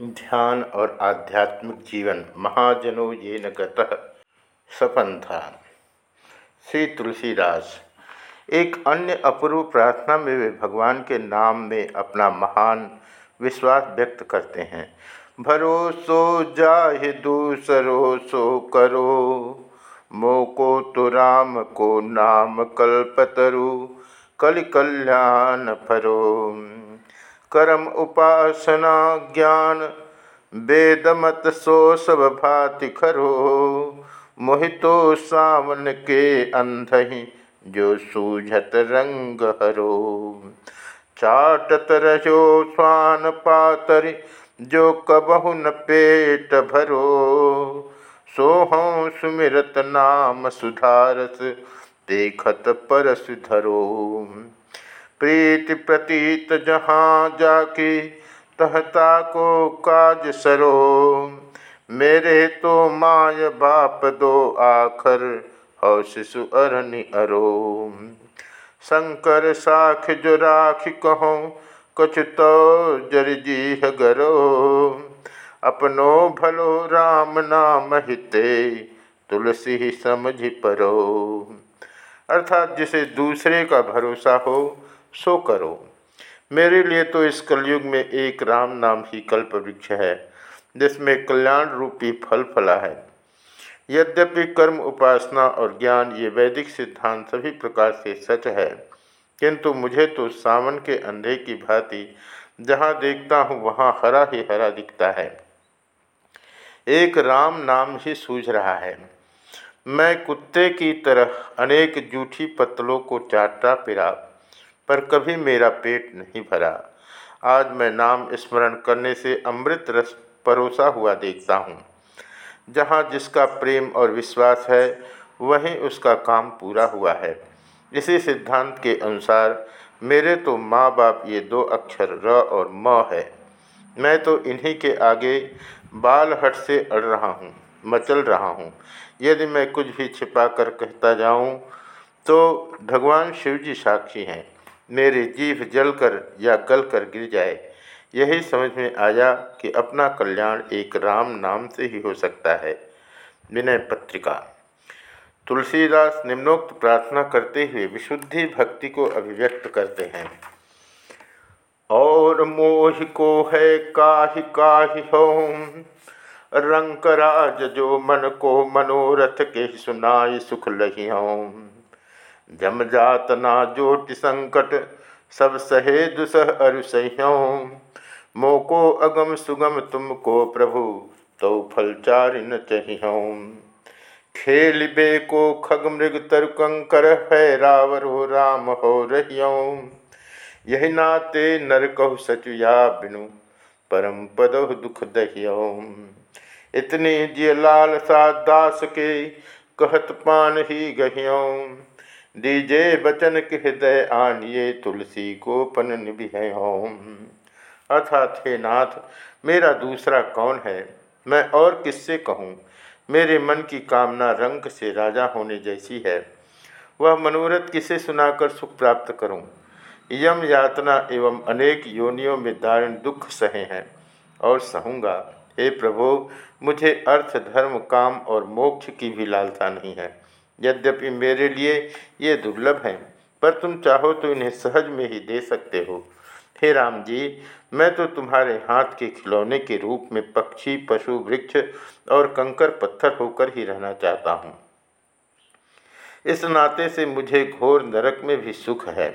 ध्यान और आध्यात्मिक जीवन, महाजनो ये न था श्री तुलसीदास, एक अन्य अपूर्व प्रार्थना में वे भगवान के नाम में अपना महान विश्वास व्यक्त करते हैं। भरोसो जाहि दूसरो, सो करो। मोको तो राम को नाम कल्पतरु, कल कल्याण फरो। करम उपासना ज्ञान, वेदमत सो सब भाति खरो मोहितो सावन के अंधहि जो सूझत रंग हरो। चाटत रहो स्वान पातरि जो कबहु न पेट भरो। सोहं सुमिरत नाम सुधारस, देखत परस धरो। प्रीति प्रतीत जहाँ जाके तहता को काज सरो मेरे तो माय बाप दो आखर हो शिशु अरनि अरो शंकर साख जो राख कहो, कुछ तो जर जीह गरो अपनो भलो राम नाम हिते, तुलसी समझ परो अर्थात जिसे दूसरे का भरोसा हो सो करो। मेरे लिए तो इस कलयुग में एक राम नाम ही कल्प वृक्ष है, जिसमें कल्याण रूपी फल फला है। यद्यपि कर्म, उपासना और ज्ञान ये वैदिक सिद्धांत सभी प्रकार से सच है, किंतु मुझे तो सावन के अंधे की भांति जहाँ देखता हूँ वहाँ हरा ही हरा दिखता है। एक राम नाम ही सूझ रहा है। मैं कुत्ते की तरह अनेक जूठी पत्तलों को चाटता फिरा पर कभी मेरा पेट नहीं भरा। आज मैं नाम स्मरण करने से अमृत रस परोसा हुआ देखता हूँ। जहाँ जिसका प्रेम और विश्वास है, वहीं उसका काम पूरा हुआ है। इसी सिद्धांत के अनुसार, मेरे तो माँ बाप ये दो अक्षर र और म है। मैं तो इन्हीं के आगे बाल हट से अड़ रहा हूँ, मचल रहा हूँ। यदि मैं कुछ भी छिपा कर कहता जाऊँ तो भगवान शिव जी साक्षी हैं। मेरी जीभ जलकर या गल कर गिर जाए। यही समझ में आया कि अपना कल्याण एक राम नाम से ही हो सकता है। विनय पत्रिका। तुलसीदास निम्नोक्त प्रार्थना करते हुए विशुद्धि भक्ति को अभिव्यक्त करते हैं। और मोह को है काहि काहि होम रंकराज जो मन को मनोरथ के सुनाई सुख लही होम। जम जात ना जोट संकट, सब सहे दुसह अरुसह्यों मोको अगम सुगम तुमको प्रभु तो फल चारिन चाहियों। खेल बे को खग मृग तरकंकर है रावरो राम हो रहियों। यही नाते नर कहु सचुया बिनु, परम पद दुख दहियों। इतनी जिय लाल सा दास के कहत पान ही गहियों। दीजे बचन के हृदय आनिए तुलसी को पन निभिय होम अर्थात, हे नाथ, मेरा दूसरा कौन है? मैं और किससे कहूँ? मेरे मन की कामना रंग से राजा होने जैसी है। वह मनोरथ किसे सुनाकर सुख प्राप्त करूँ? यम यातना एवं अनेक योनियों में दारुण दुख सहे हैं। और सहूँगा, हे प्रभु, मुझे अर्थ, धर्म, काम और मोक्ष की भी लालसा नहीं है। यद्यपि मेरे लिए ये दुर्लभ हैं, पर तुम चाहो तो इन्हें सहज में ही दे सकते हो। हे राम जी मैं तो तुम्हारे हाथ के खिलौने के रूप में पक्षी, पशु, वृक्ष और कंकर पत्थर होकर ही रहना चाहता हूँ। इस नाते से मुझे घोर नरक में भी सुख है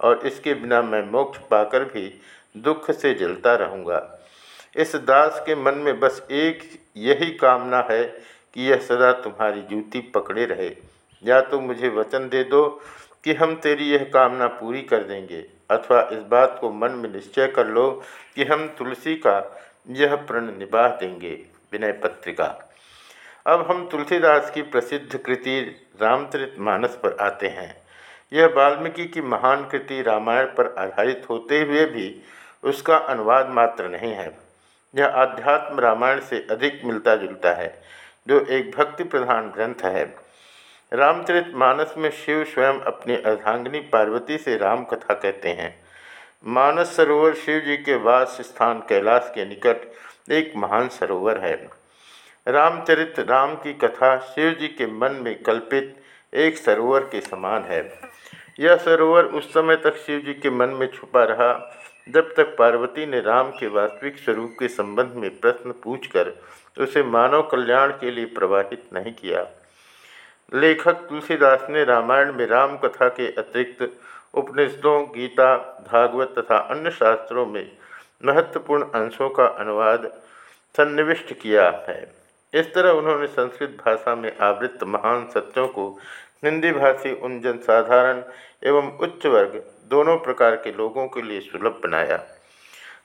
और इसके बिना मैं मोक्ष पाकर भी दुख से जलता रहूँगा। इस दास के मन में बस एक यही कामना है कि यह सदा तुम्हारी जूती पकड़े रहे। या तो मुझे वचन दे दो कि हम तेरी यह कामना पूरी कर देंगे, अथवा इस बात को मन में निश्चय कर लो कि हम तुलसी का यह प्रण निभा देंगे, विनय पत्रिका। अब हम तुलसीदास की प्रसिद्ध कृति रामचरित मानस पर आते हैं। यह वाल्मीकि की महान कृति रामायण पर आधारित होते हुए भी उसका अनुवाद मात्र नहीं है। यह आध्यात्म रामायण से अधिक मिलता जुलता है, जो एक भक्ति प्रधान ग्रंथ है। रामचरित मानस में शिव स्वयं अपनी अर्धांगिनी पार्वती से राम कथा कहते हैं। मानस सरोवर शिव जी के वास स्थान कैलाश के निकट एक महान सरोवर है। रामचरित राम की कथा शिव जी के मन में कल्पित एक सरोवर के समान है। यह सरोवर उस समय तक शिव जी के मन में छुपा रहा, जब तक पार्वती ने राम के वास्तविक स्वरूप के संबंध में प्रश्न पूछकर उसे मानव कल्याण के लिए प्रवाहित नहीं किया। लेखक तुलसीदास ने रामायण में राम कथा के अतिरिक्त उपनिषदों, गीता, भागवत तथा अन्य शास्त्रों में महत्वपूर्ण अंशों का अनुवाद सन्निविष्ट किया है। इस तरह उन्होंने संस्कृत भाषा में आवृत्त महान सत्यों को हिंदी भाषी, उन जनसाधारण एवं उच्च वर्ग दोनों प्रकार के लोगों के लिए सुलभ बनाया।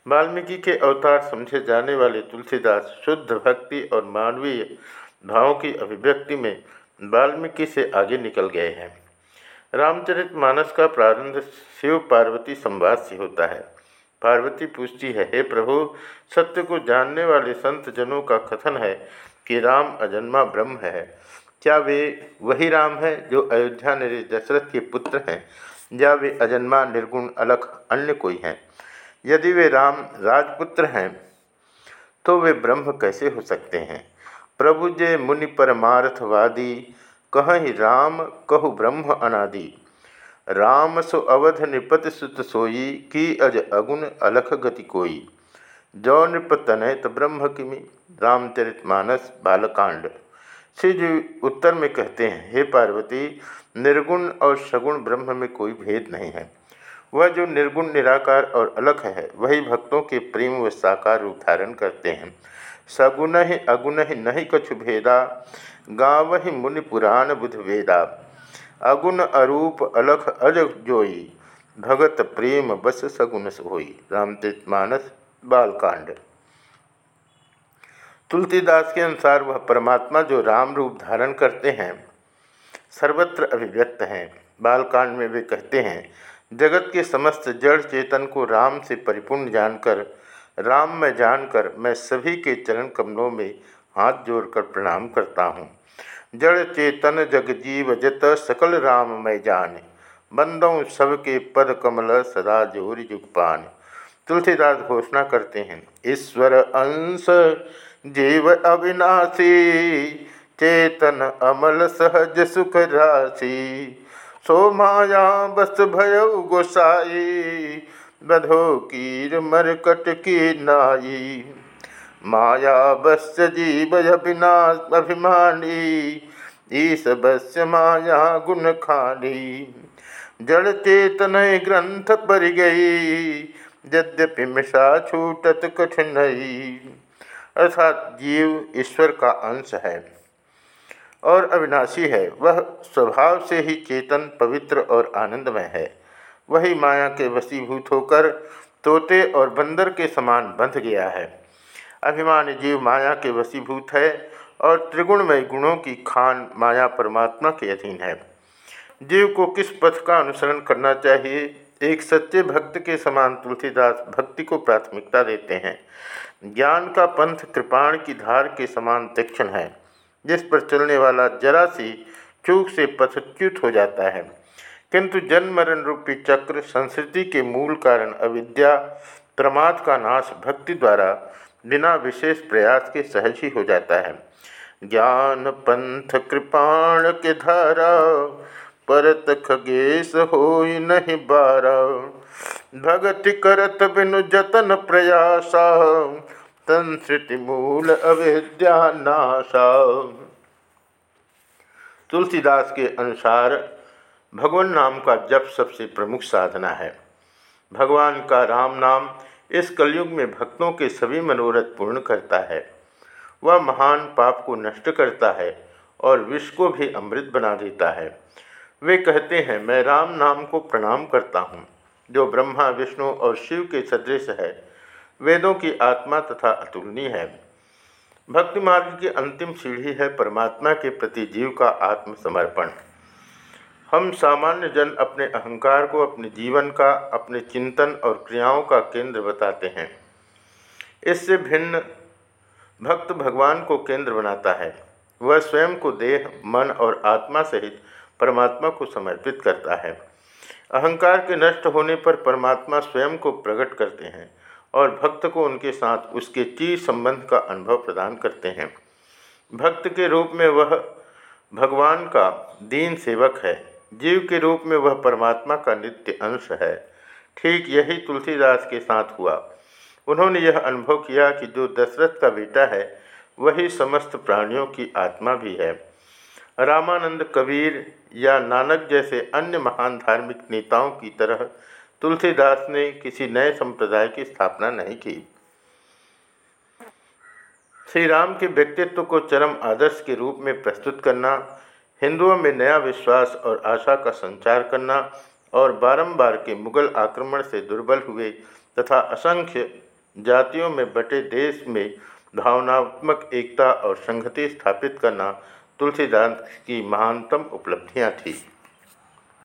वाल्मीकि के अवतार समझे जाने वाले तुलसीदास शुद्ध भक्ति और मानवीय भावों की अभिव्यक्ति में वाल्मीकि से आगे निकल गए हैं। रामचरित मानस का प्रारंभ शिव पार्वती संवाद से होता है। पार्वती पूछती है, हे प्रभु, सत्य को जानने वाले संत जनों का कथन है कि राम अजन्मा ब्रह्म है। क्या वे वही राम है जो अयोध्या नरेश दशरथ के पुत्र हैं? या वे अजन्मा निर्गुण अलख अन्य कोई हैं? यदि वे राम राजपुत्र हैं तो वे ब्रह्म कैसे हो सकते हैं? प्रभु जय मुनि परमार्थवादी, कहीं राम कहु ब्रह्म अनादि। राम सो अवध निपत सुत सोई, की अज अगुण अलख गति कोई। जौ नृप तनयत ब्रह्म किमि? रामचरित मानस बालकांड। श्री जी उत्तर में कहते हैं, हे पार्वती, निर्गुण और सगुण ब्रह्म में कोई भेद नहीं है। वह जो निर्गुण निराकार और अलख है, वही भक्तों के प्रेम व साकार रूप धारण करते हैं। सगुण ही अगुण ही नहीं कछु भेदा, गाँव ही मुनि पुराण बुध वेदा अगुण अरूप अलख अज जोई, भगत प्रेम बस सगुन सोई। रामचरित मानस बालकांड। तुलसीदास के अनुसार वह परमात्मा जो राम रूप धारण करते हैं, सर्वत्र अभिव्यक्त हैं। बालकांड में वे कहते हैं, जगत के समस्त जड़ चेतन को राम से परिपूर्ण जानकर राम में जानकर मैं सभी के चरण कमलों में हाथ जोड़कर प्रणाम करता हूँ। जड़ चेतन जग जीव जत सकल राम मैं जान। बंदों सबके पद कमल सदा ज़ोर जुगपान तुलसीदास घोषणा करते हैं, ईश्वर अंश, जीव अविनाशी, चेतन अमल सहज सुख राशि। सो माया बस भय गोसाई बधो कीर मरकट की नाई। माया बस जीव बिना अभिमानी। ईस बस माया गुण खानी। जड़ चेतन ग्रंथ पर गई। यद्यपि मिशा छूटत कठिनई अर्थात जीव ईश्वर का अंश है और अविनाशी है। वह स्वभाव से ही चेतन, पवित्र और आनंदमय है। वही माया के वसीभूत होकर तोते और बंदर के समान बंध गया है। अभिमान जीव माया के वसीभूत है और त्रिगुणमय गुणों की खान माया परमात्मा के अधीन है। जीव को किस पथ का अनुसरण करना चाहिए? एक सच्चे भक्त के समान तुलसीदास भक्ति को प्राथमिकता देते हैं। ज्ञान का पंथ कृपाण की धार के समान तीक्षण है, जिस पर चलने वाला जरा सी चूक से पथच्युत हो जाता है। किंतु जन्म मरण रूपी चक्र संस्कृति के मूल कारण अविद्या, प्रमाद का नाश भक्ति द्वारा बिना विशेष प्रयास के सहज ही हो जाता है। ज्ञान पंथ कृपाण के धारा, परत खगेश हो नहीं बारा। भगति करत बिनु जतन प्रयासा संस्कृति मूल अविद्या नाशा। तुलसीदास के अनुसार भगवान नाम का जप सबसे प्रमुख साधना है। भगवान का राम नाम इस कलयुग में भक्तों के सभी मनोरथ पूर्ण करता है। वह महान पाप को नष्ट करता है और विश्व को भी अमृत बना देता है। वे कहते हैं, मैं राम नाम को प्रणाम करता हूँ, जो ब्रह्मा, विष्णु और शिव के सदृश है। वेदों की आत्मा तथा अतुलनीय है। भक्ति मार्ग की अंतिम सीढ़ी है परमात्मा के प्रति जीव का आत्मसमर्पण। हम सामान्य जन अपने अहंकार को, अपने जीवन का, अपने चिंतन और क्रियाओं का केंद्र बताते हैं। इससे भिन्न भक्त भगवान को केंद्र बनाता है। वह स्वयं को देह, मन और आत्मा सहित परमात्मा को समर्पित करता है। अहंकार के नष्ट होने पर परमात्मा स्वयं को प्रकट करते हैं और भक्त को उनके साथ उसके चीर संबंध का अनुभव प्रदान करते हैं। भक्त के रूप में वह भगवान का दीन सेवक है। जीव के रूप में वह परमात्मा का नित्य अंश है। ठीक यही तुलसीदास के साथ हुआ। उन्होंने यह अनुभव किया कि जो दशरथ का बेटा है, वही समस्त प्राणियों की आत्मा भी है। रामानंद कबीर या नानक जैसे अन्य महान धार्मिक नेताओं की तरह तुलसीदास ने किसी नए संप्रदाय की स्थापना नहीं की। श्री राम के व्यक्तित्व को चरम आदर्श के रूप में प्रस्तुत करना हिंदुओं में नया विश्वास और आशा का संचार करना और बारंबार के मुगल आक्रमण से दुर्बल हुए तथा असंख्य जातियों में बटे देश में भावनात्मक एकता और संगति स्थापित करना तुलसीदास की महानतम उपलब्धियाँ थी।